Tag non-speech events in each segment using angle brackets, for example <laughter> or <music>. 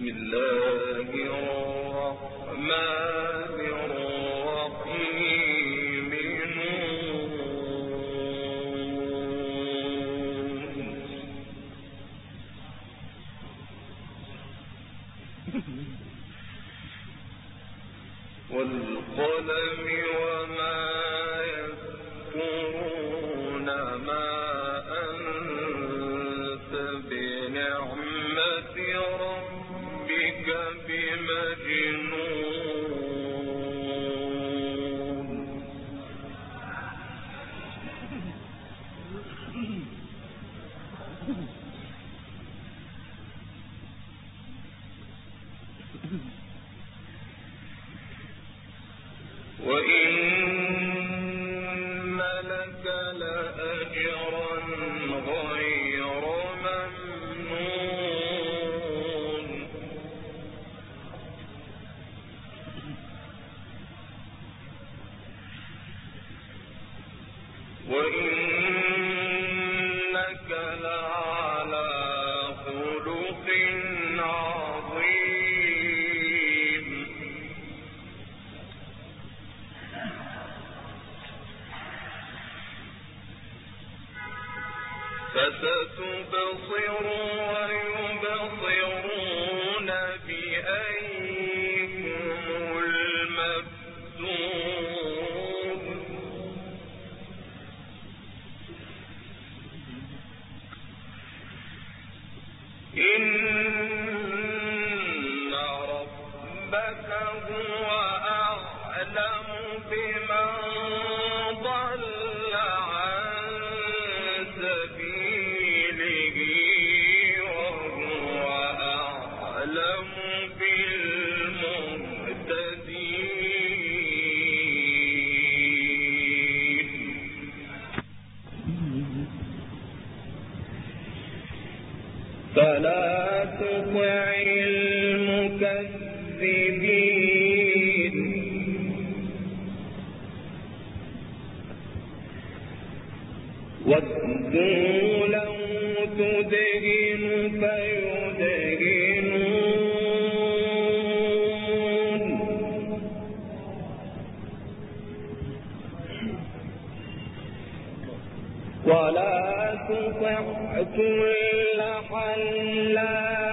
بسم الله الرحمن وإن ولا تطع كل حلاف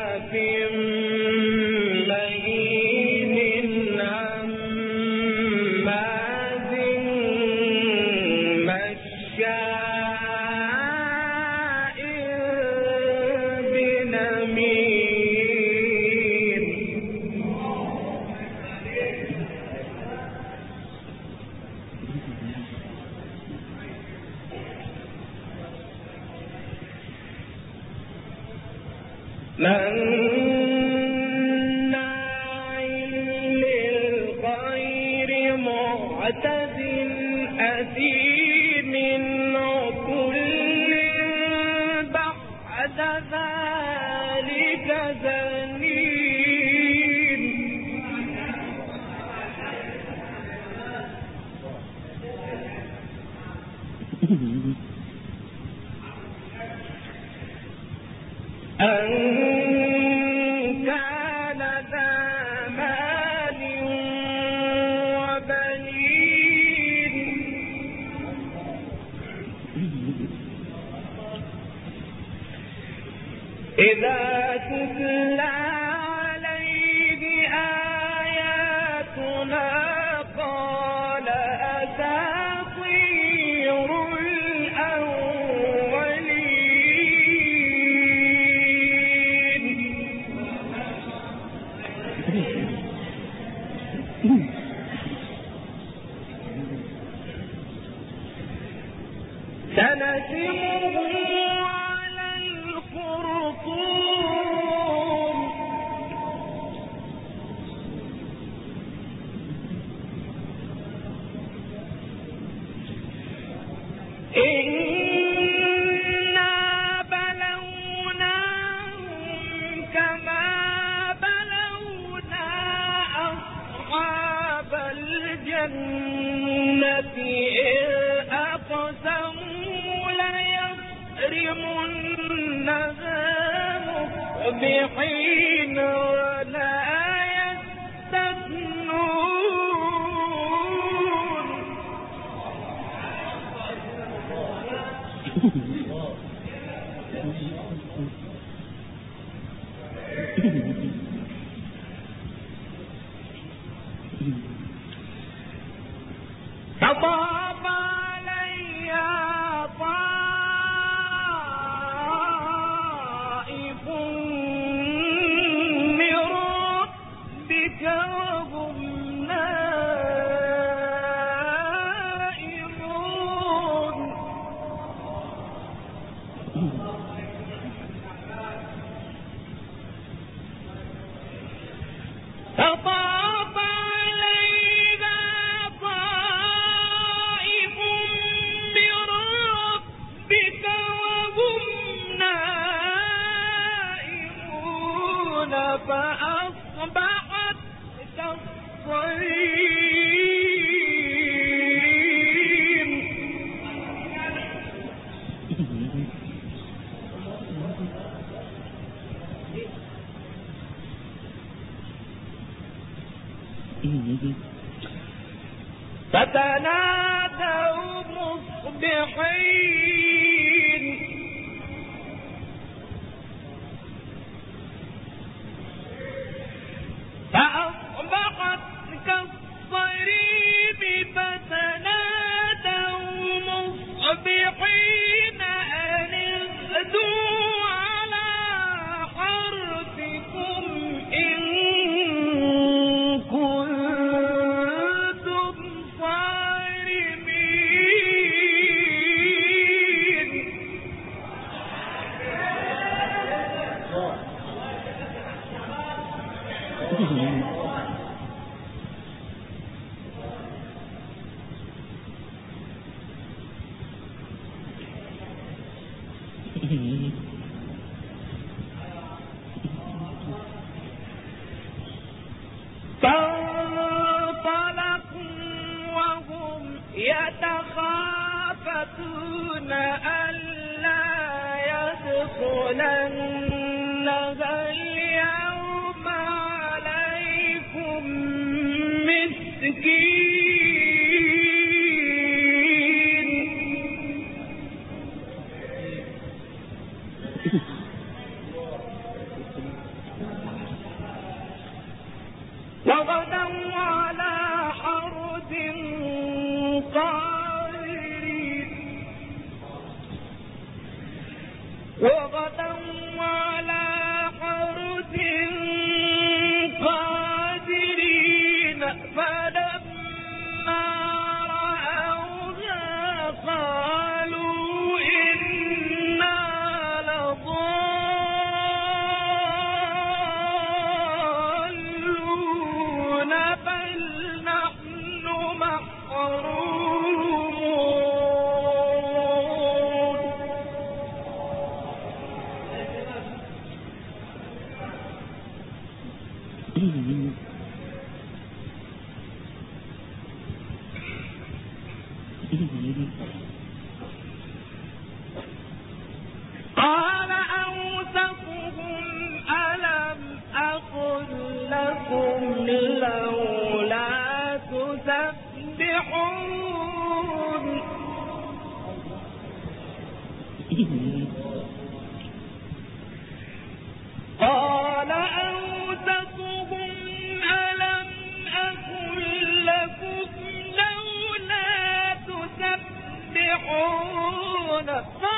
فتنادوا مصبحين. فأصبحت كالصريم فتنادوا مصبحين. فانطلقوا وهم يتخافتون ألا يدخلنها اليوم عليكم مسكين. going up.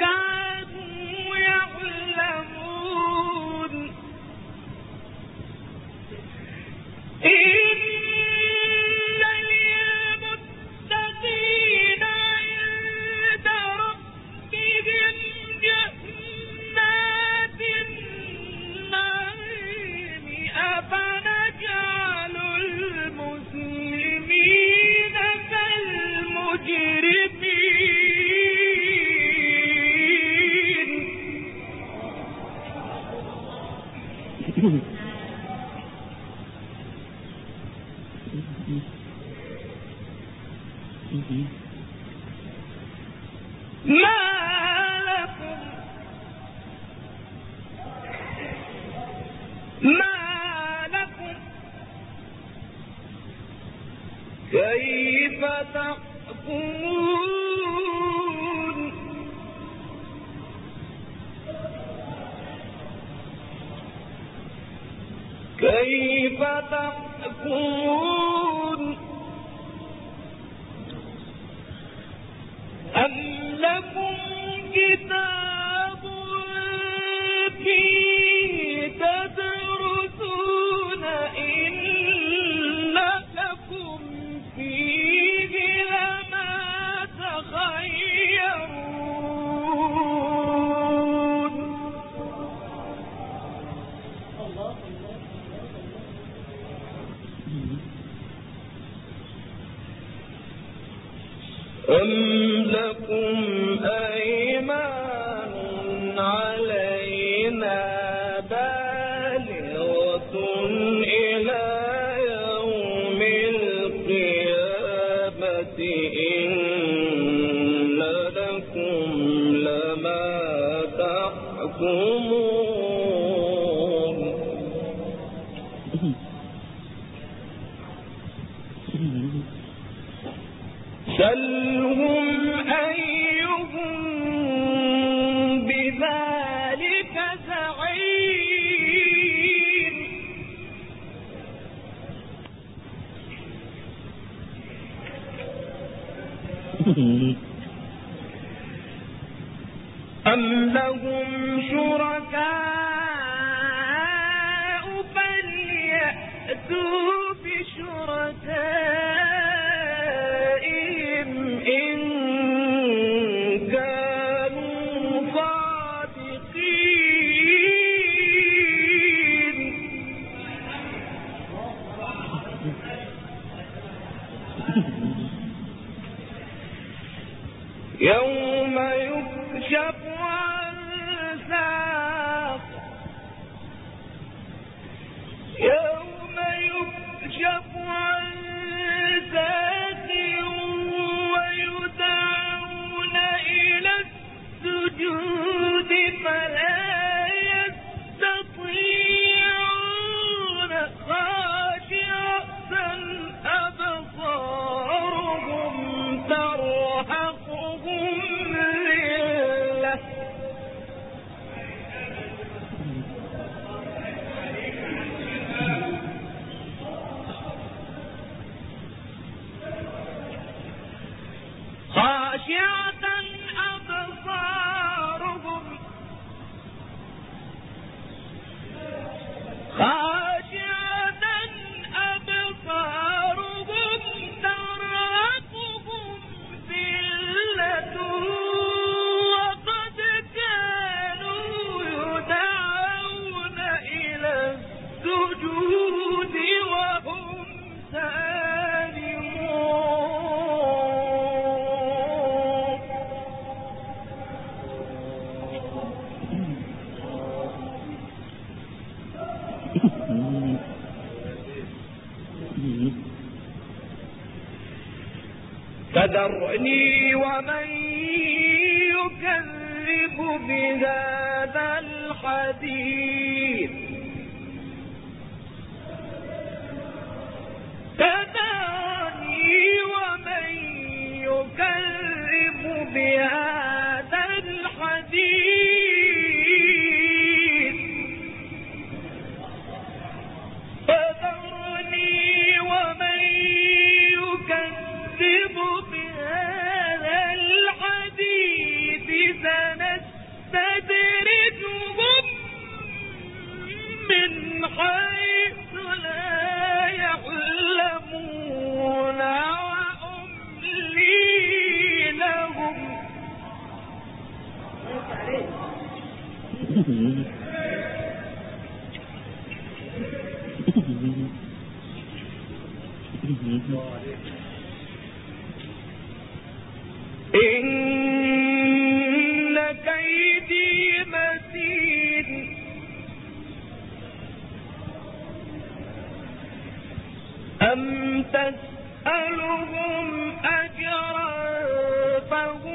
God كيف say فذرني فاصبر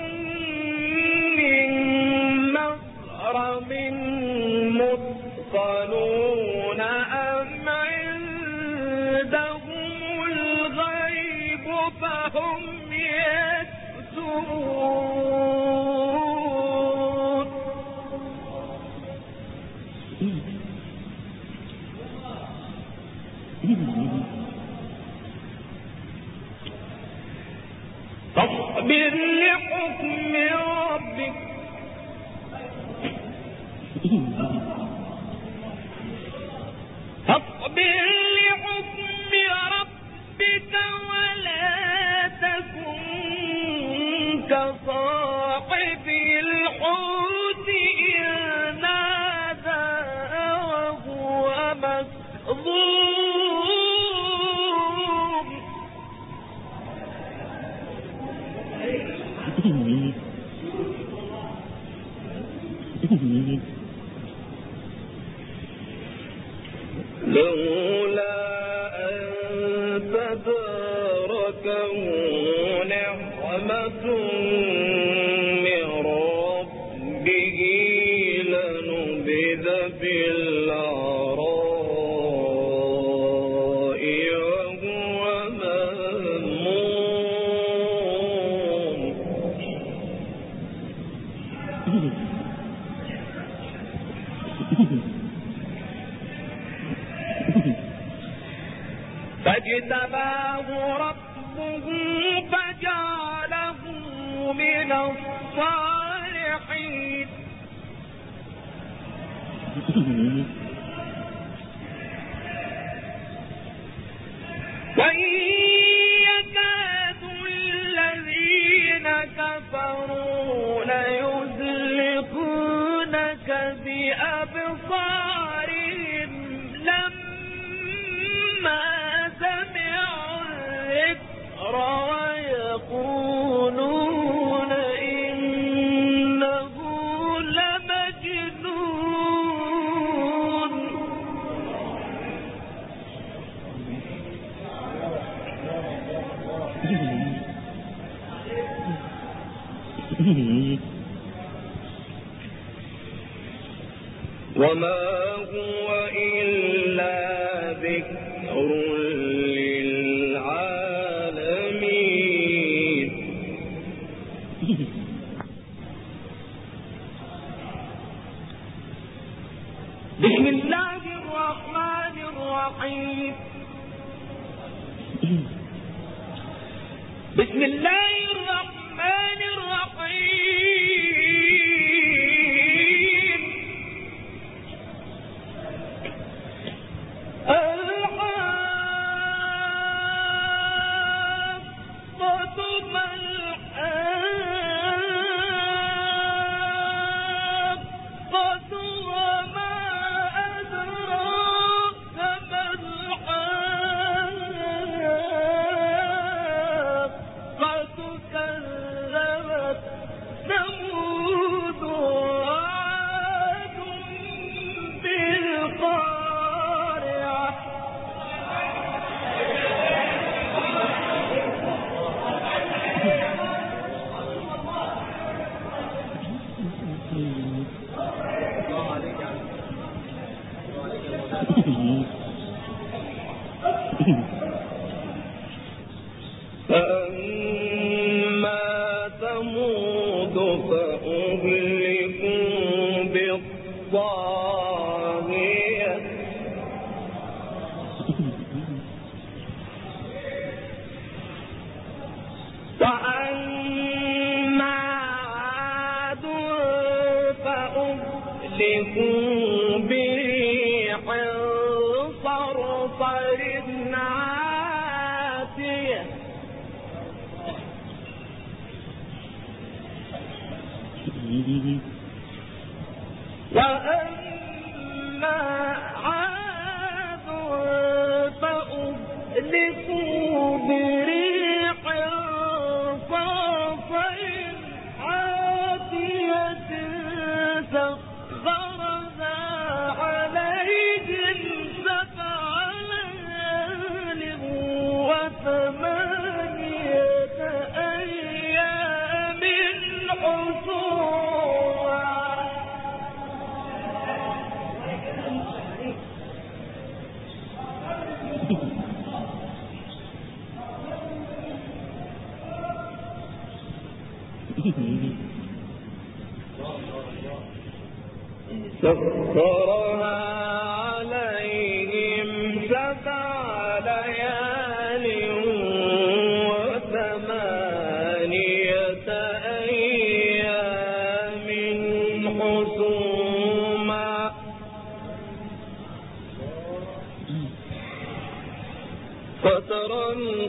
الصالحين. <laughs> وأما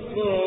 فترى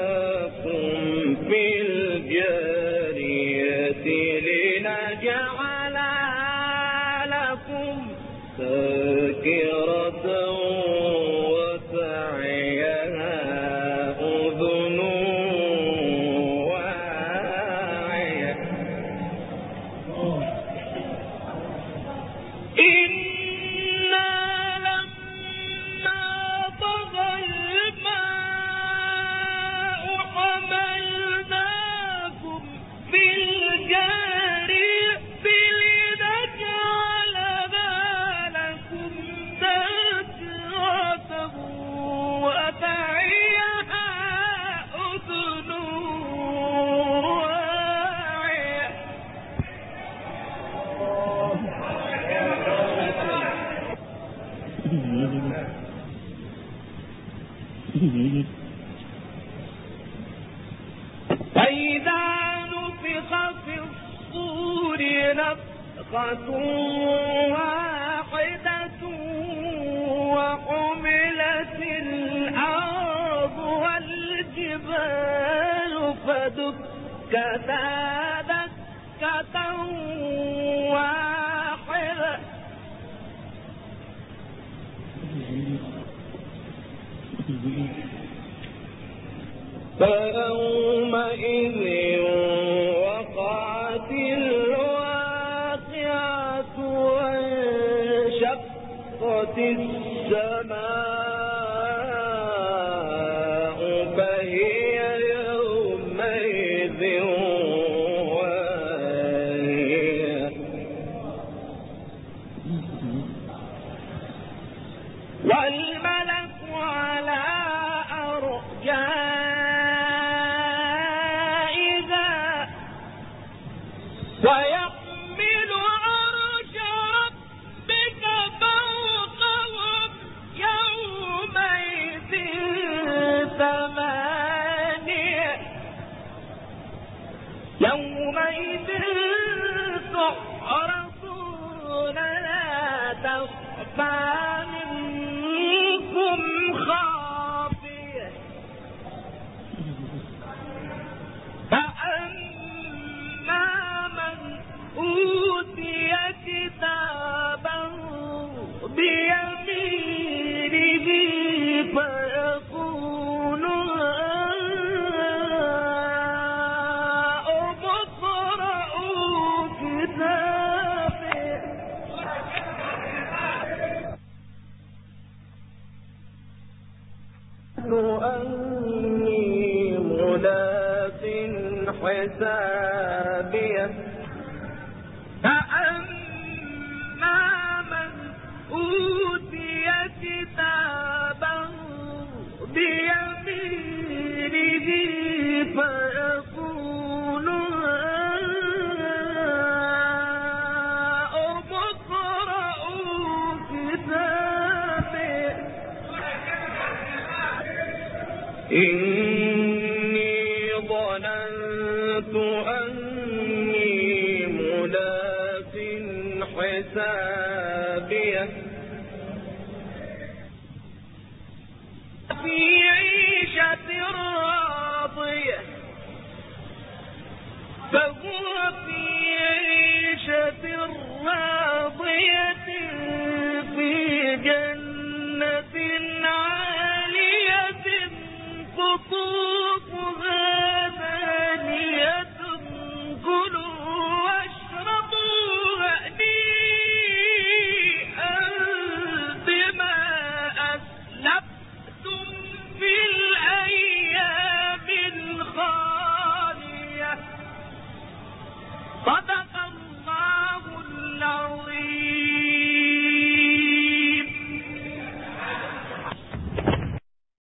السماء حسابيه